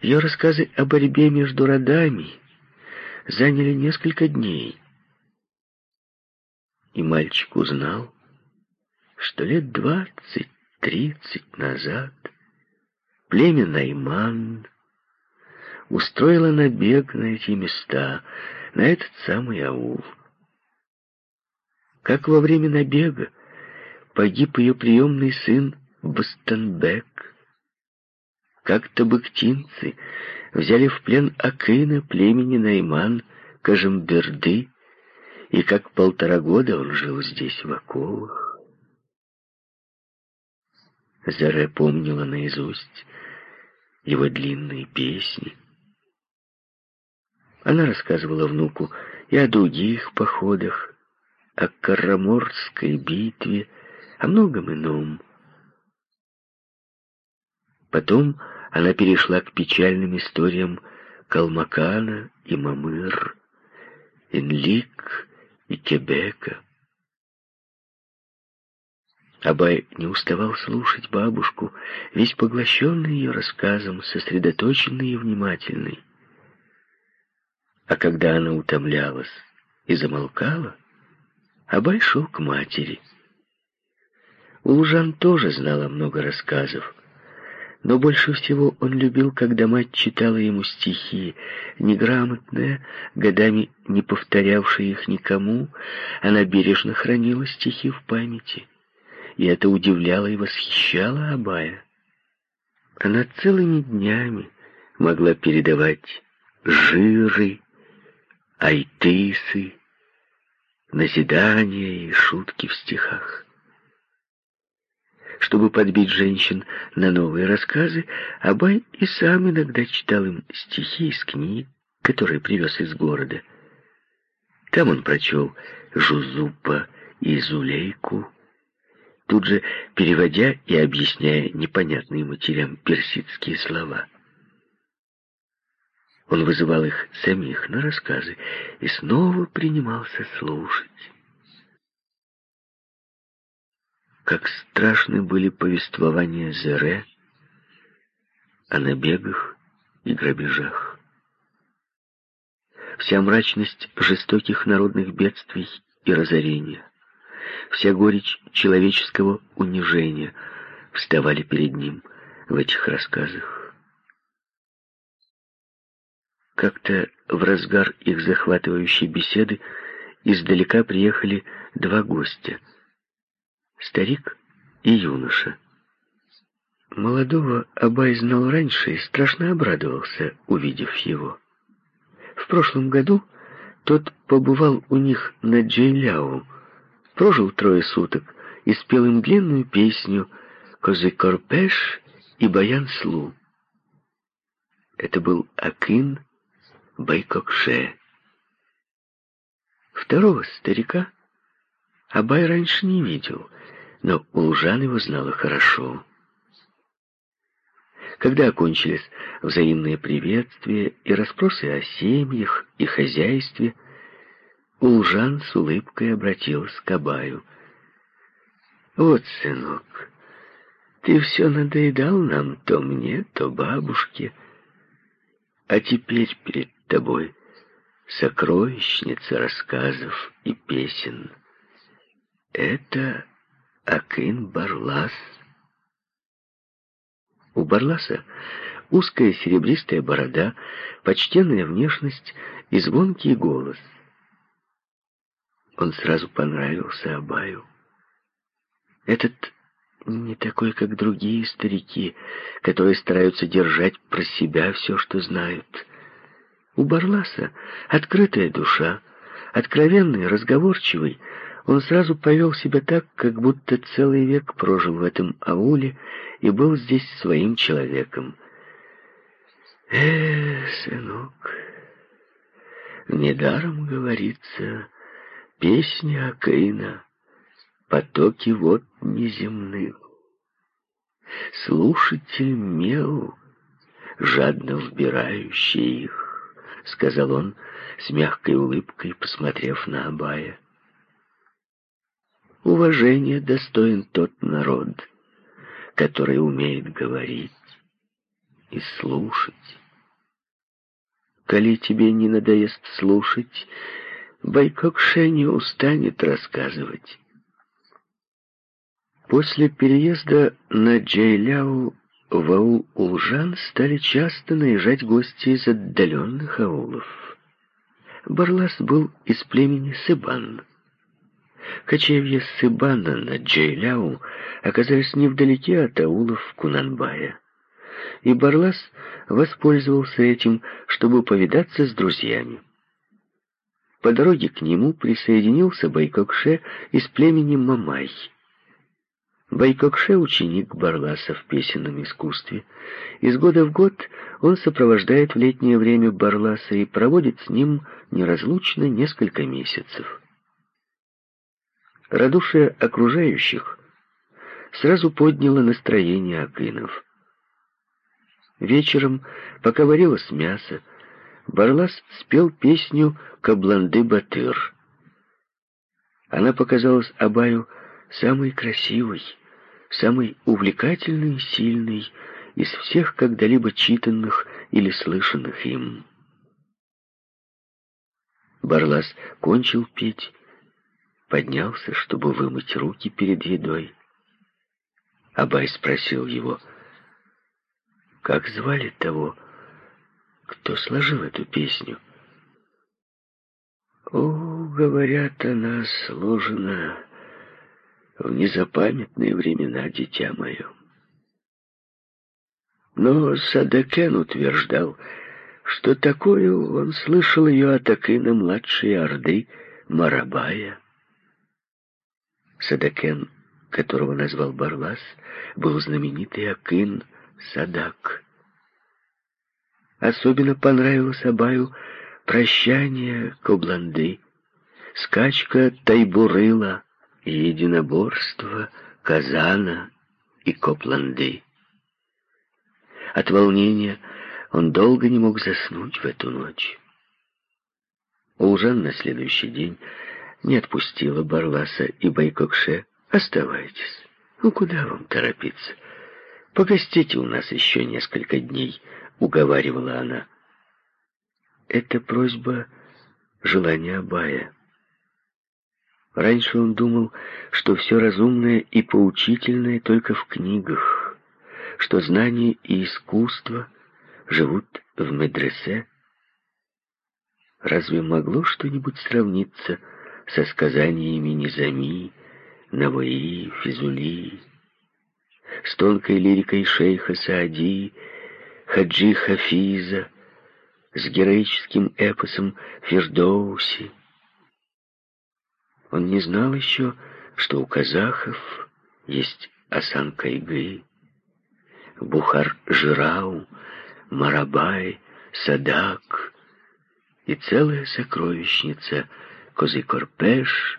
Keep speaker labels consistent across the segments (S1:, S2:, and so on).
S1: Ее рассказы о борьбе между родами заняли несколько дней. И мальчик узнал, что лет двадцать-тридцать назад племя Найман устроило набег на эти места, на этот самый аул. Как во время набега погиб ее приемный сын Бастенбек, как табыктинцы взяли в плен Акына племени Найман Кажемберды, и как полтора года он жил здесь в оковах. Заре помнила наизусть его длинные песни. Она рассказывала внуку и о других походах, о Караморской битве, о многом ином. Потом она перешла к печальным историям Калмакана и Мамыр, Инлик и Кебека. Абай не уставал слушать бабушку, весь поглощенный ее рассказом, сосредоточенный и внимательный. А когда она утомлялась и замолкала, Абай шел к матери. Улужан тоже знала много рассказов, но больше всего он любил, когда мать читала ему стихи, неграмотная, годами не повторявшая их никому, она бережно хранила стихи в памяти и это удивляло и восхищало Абая. Она целыми днями могла передавать жиры, айтысы, назидания и шутки в стихах. Чтобы подбить женщин на новые рассказы, Абай и сам иногда читал им стихи из книг, которые привез из города. Там он прочел Жузупа и Зулейку, тут же переводя и объясняя непонятные матерям персидские слова. Он вызывал их самих на рассказы и снова принимался слушать. Как страшны были повествования Зере о набегах и грабежах. Вся мрачность жестоких народных бедствий и разорения вся горечь человеческого унижения вставали перед ним в этих рассказах. Как-то в разгар их захватывающей беседы издалека приехали два гостя — старик и юноша. Молодого Абай знал раньше и страшно обрадовался, увидев его. В прошлом году тот побывал у них на Джейляу, прожил трое суток и спел им длинную песню «Козы-Корпеш» и «Баян-Слу». Это был Акин Байкокше. Второго старика Абай раньше не видел, но Улжан его знала хорошо. Когда окончились взаимные приветствия и расспросы о семьях и хозяйстве, Улжан с улыбкой обратился к Абаю. «Вот, сынок, ты все надоедал нам то мне, то бабушке, а теперь перед тобой сокровищница рассказов и песен. Это Акин Барлас». У Барласа узкая серебристая борода, почтенная внешность и звонкий голос — он сразу понравился Абаю. Этот не такой, как другие старики, которые стараются держать про себя все, что знают. У Барласа открытая душа, откровенный, разговорчивый. Он сразу повел себя так, как будто целый век прожил в этом ауле и был здесь своим человеком. «Э, сынок, недаром говорится...» Песни Акаина, потоки вод неземных. Слушатель мел, жадно вбирающий их, сказал он с мягкой улыбкой, посмотрев на Абая. Уважение достоин тот народ, который умеет говорить и слушать. коли тебе не надоест слушать, Байкокше не устанет рассказывать. После переезда на Джейляу в аул Улжан стали часто наезжать гости из отдаленных аулов. Барлас был из племени Сыбан. Кочевья Сыбана на Джейляу оказались невдалеке от аулов Кунанбая. И Барлас воспользовался этим, чтобы повидаться с друзьями. По дороге к нему присоединился Байкокше из племени Мамай. Байкокше — ученик Барласа в песенном искусстве. Из года в год он сопровождает в летнее время Барласа и проводит с ним неразлучно несколько месяцев. Радушие окружающих сразу подняло настроение акинов. Вечером, пока варилось мясо, Барлас спел песню «Кабланды Батыр». Она показалась Абаю самой красивой, самой увлекательной и сильной из всех когда-либо читанных или слышанных им. Барлас кончил петь, поднялся, чтобы вымыть руки перед едой. Абай спросил его, как звали того, кто сложил эту песню. О, говорят, она сложена в незапамятные времена, дитя мое. Но Садакен утверждал, что такую он слышал ее от Акына младшей Орды Марабая. Садакен, которого назвал Барлас, был знаменитый Акын Садак. Особенно понравилось Абаю прощание Кобланды, скачка Тайбурыла, единоборство Казана и Копланды. От волнения он долго не мог заснуть в эту ночь. Улжан на следующий день не отпустила Барласа и Байкокше. «Оставайтесь. Ну, куда вам торопиться? Погостите у нас еще несколько дней», — уговаривала она. Эта просьба — желание Абая. Раньше он думал, что все разумное и поучительное только в книгах, что знание и искусство живут в медресе. Разве могло что-нибудь сравниться со сказаниями Низами, Наваи, Физули, с тонкой лирикой шейха Саади, Хаджи Хафиза, с героическим эпосом Фердоуси? Он не знал еще, что у казахов есть Асан-Кайгы, Бухар-Жирау, Марабай, Садак и целая сокровищница Козы-Корпеш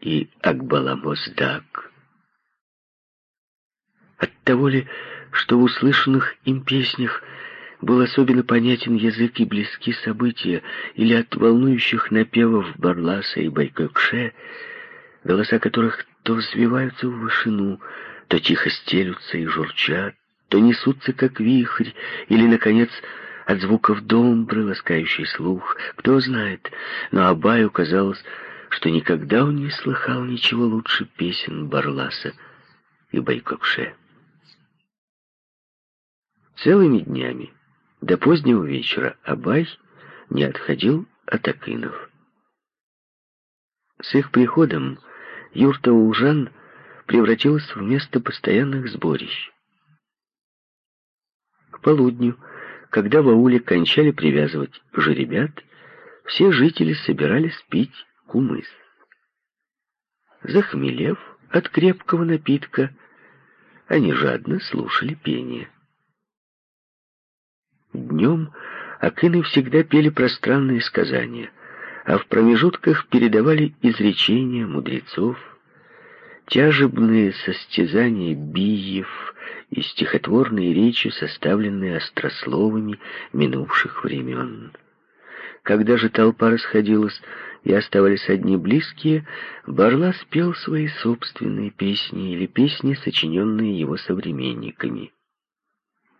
S1: и Акбаламоздак. От того ли, что в услышанных им песнях был особенно понятен язык и близки события, или от волнующих напевов Барласа и Байкокше, голоса которых то взвиваются в вышину, то тихо стелются и журчат, то несутся, как вихрь, или, наконец, от звуков домбры, ласкающий слух, кто знает, но Абаю казалось, что никогда он не слыхал ничего лучше песен Барласа и Байкокше. Целыми днями до позднего вечера Абай не отходил от Акинов. С их приходом юрта Улжан превратилась в место постоянных сборищ. К полудню, когда в ауле кончали привязывать жеребят, все жители собирались пить кумыс. Захмелев от крепкого напитка, они жадно слушали пение. Днем акины всегда пели пространные сказания, а в промежутках передавали изречения мудрецов, тяжебные состязания биев и стихотворные речи, составленные острословами минувших времен. Когда же толпа расходилась и оставались одни близкие, Барла спел свои собственные песни или песни, сочиненные его современниками.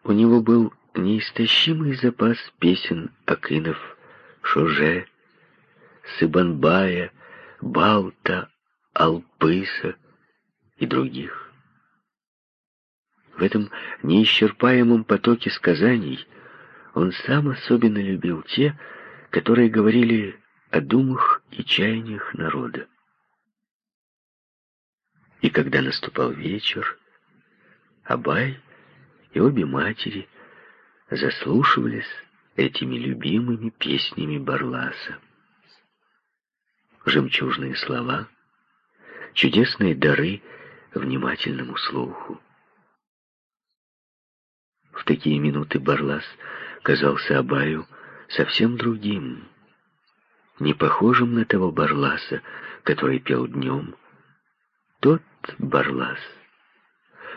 S1: У него был неистощимый запас песен Акинов, Шоже, Сыбанбая, Балта, Алпыса и других. В этом неисчерпаемом потоке сказаний он сам особенно любил те, которые говорили о думах и чаяниях народа. И когда наступал вечер, Абай и обе матери заслушивались этими любимыми песнями Барласа. Жемчужные слова, чудесные дары внимательному слуху. В такие минуты Барлас казался Абаю совсем другим, не похожим на того Барласа, который пел днем. Тот Барлас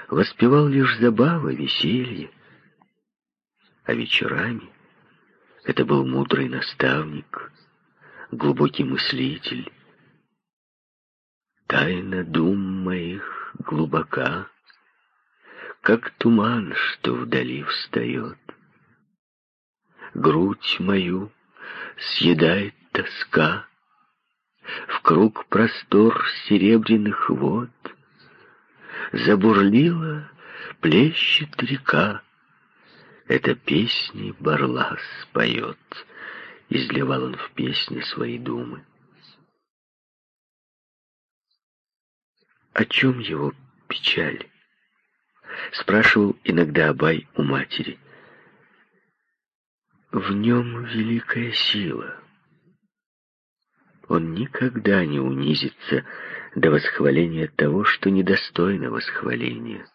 S1: воспевал лишь забавы, веселье, а вечерами это был мудрый наставник, глубокий мыслитель. Тайна дум моих глубока, как туман, что вдали встает. Грудь мою съедает тоска, в круг простор серебряных вод. Забурлила, плещет река, это песни Барлас поет, изливал он в песни свои думы. О чем его печаль? Спрашивал иногда Абай у матери. В нем великая сила. Он никогда не унизится до восхваления того, что недостойно восхваления.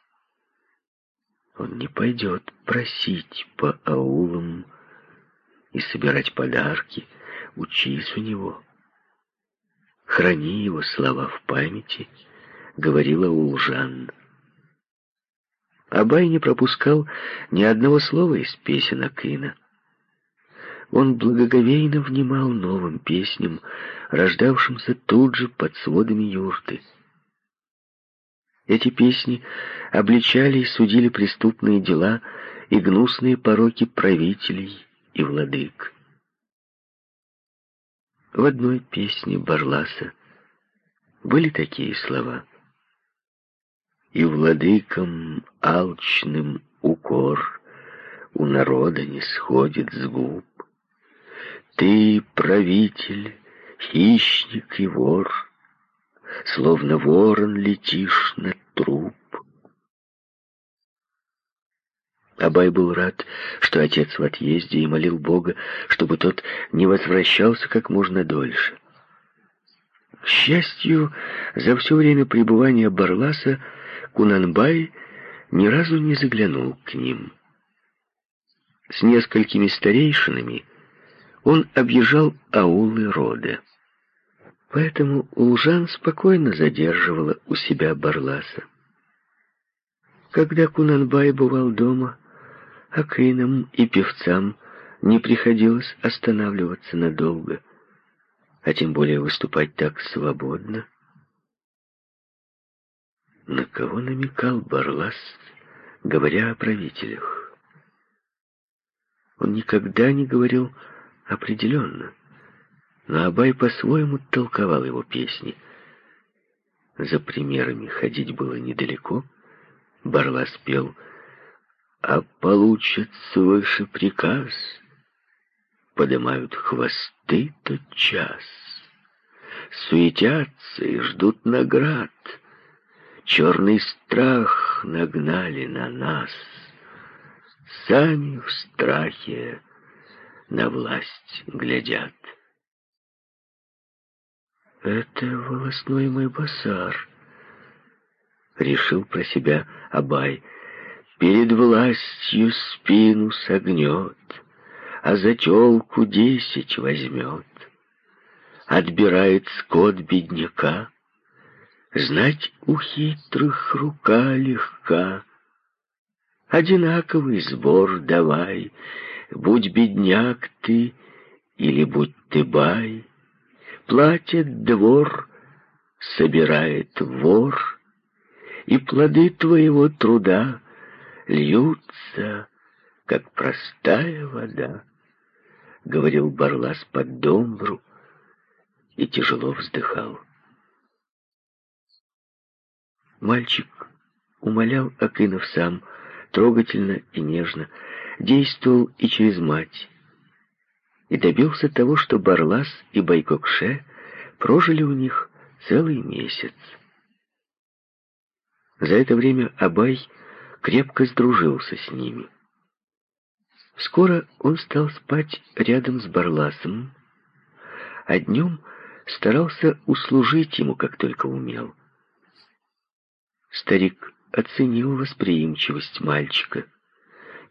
S1: Он не пойдет просить по аулам и собирать подарки. Учись у него. Храни его слова в памяти, говорила Улжан. Абай не пропускал ни одного слова из песен Акина. Он благоговейно внимал новым песням, рождавшимся тут же под сводами юрты. Эти песни обличали и судили преступные дела и гнусные пороки правителей и владык. В одной песне Барласа были такие слова. «И владыкам алчным укор у народа не сходит с губ, ты, правитель, хищник и вор, Словно ворон летишь на труп. Абай был рад, что отец в отъезде, и молил Бога, чтобы тот не возвращался как можно дольше. К счастью, за все время пребывания Барласа Кунанбай ни разу не заглянул к ним. С несколькими старейшинами он объезжал аулы рода. Поэтому Улжан спокойно задерживала у себя Барласа. Когда Кунанбай бывал дома, Акинам и певцам не приходилось останавливаться надолго, а тем более выступать так свободно. На кого намекал Барлас, говоря о правителях? Он никогда не говорил определенно. Но Абай по-своему толковал его песни. За примерами ходить было недалеко. Барлас пел «А получат свыше приказ, поднимают хвосты тот час, суетятся и ждут наград, черный страх нагнали на нас, сами в страхе на власть глядят. «Это волосной мой базар», — решил про себя Абай. «Перед властью спину согнет, а за телку десять возьмет. Отбирает скот бедняка, знать у хитрых рука легка. Одинаковый сбор давай, будь бедняк ты или будь ты бай. Платит двор, собирает вор, и плоды твоего труда льются как простая вода, — говорил Барлас под домбру и тяжело вздыхал. Мальчик умолял Акинов сам, трогательно и нежно, действовал и через мать, и добился того, что Барлас и Байкокше прожили у них целый месяц. За это время Абай крепко сдружился с ними. Скоро он стал спать рядом с Барласом, а днем старался услужить ему, как только умел. Старик оценил восприимчивость мальчика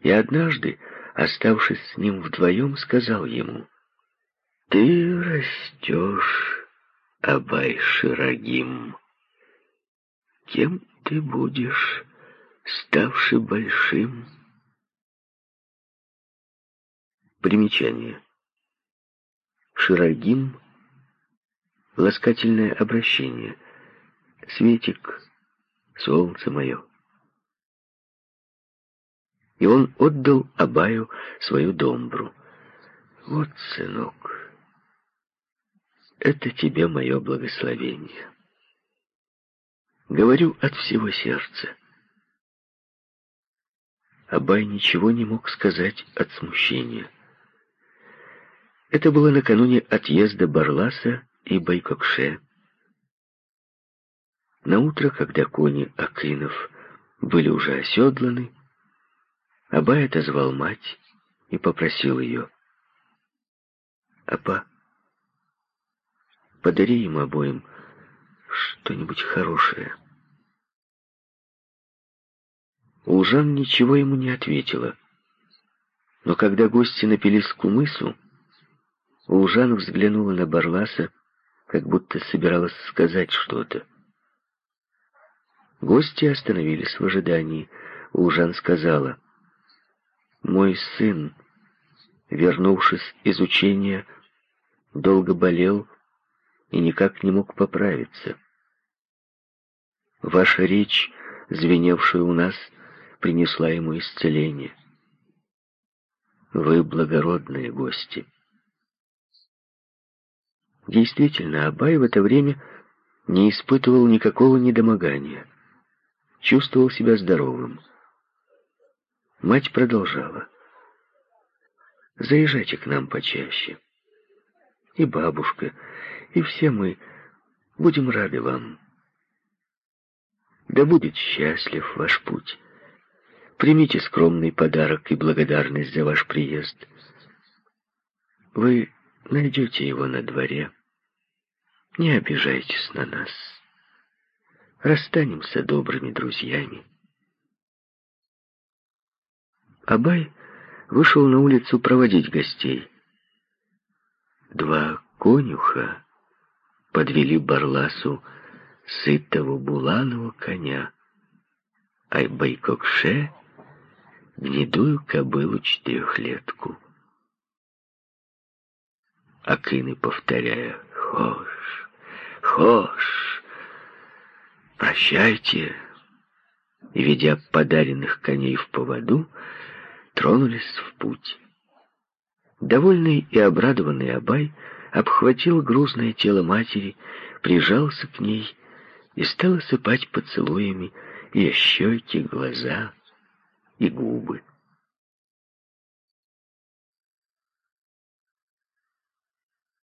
S1: и однажды, оставшись с ним вдвоем, сказал ему, «Ты растешь, Абай Ширагим. Кем ты будешь, ставший большим?» Примечание. Ширагим — ласкательное обращение. Светик, солнце мое. И он отдал Абаю свою домбру. Вот, сынок, это тебе мое благословение. Говорю от всего сердца. Абай ничего не мог сказать от смущения. Это было накануне отъезда Барласа и Байкокше. На утро, когда кони Акинов были уже оседланы, Абай отозвал мать и попросил ее. «Апа, подари им обоим что-нибудь хорошее». Улжан ничего ему не ответила. Но когда гости напились к умысу, Улжан взглянула на Барласа, как будто собиралась сказать что-то. Гости остановились в ожидании. Улжан сказала, «Мой сын, вернувшись из учения, долго болел и никак не мог поправиться. Ваша речь, звеневшая у нас, принесла ему исцеление. Вы благородные гости». Действительно, Абай в это время не испытывал никакого недомогания. Чувствовал себя здоровым. Мать продолжала. «Заезжайте к нам почаще. И бабушка, и все мы будем рады вам. Да будет счастлив ваш путь. Примите скромный подарок и благодарность за ваш приезд. Вы найдете его на дворе». Не обижайтесь на нас. Расстанемся добрыми друзьями. Абай вышел на улицу проводить гостей. Два конюха подвели Барласу сытого буланого коня, а Байкокше — гнедую кобылу-четырехлетку. Акины, повторяя «Хош, Хош, прощайте!» И, ведя подаренных коней в поводу, тронулись в путь. Довольный и обрадованный Абай обхватил грузное тело матери, прижался к ней и стал осыпать поцелуями ее щеки, глаза и губы.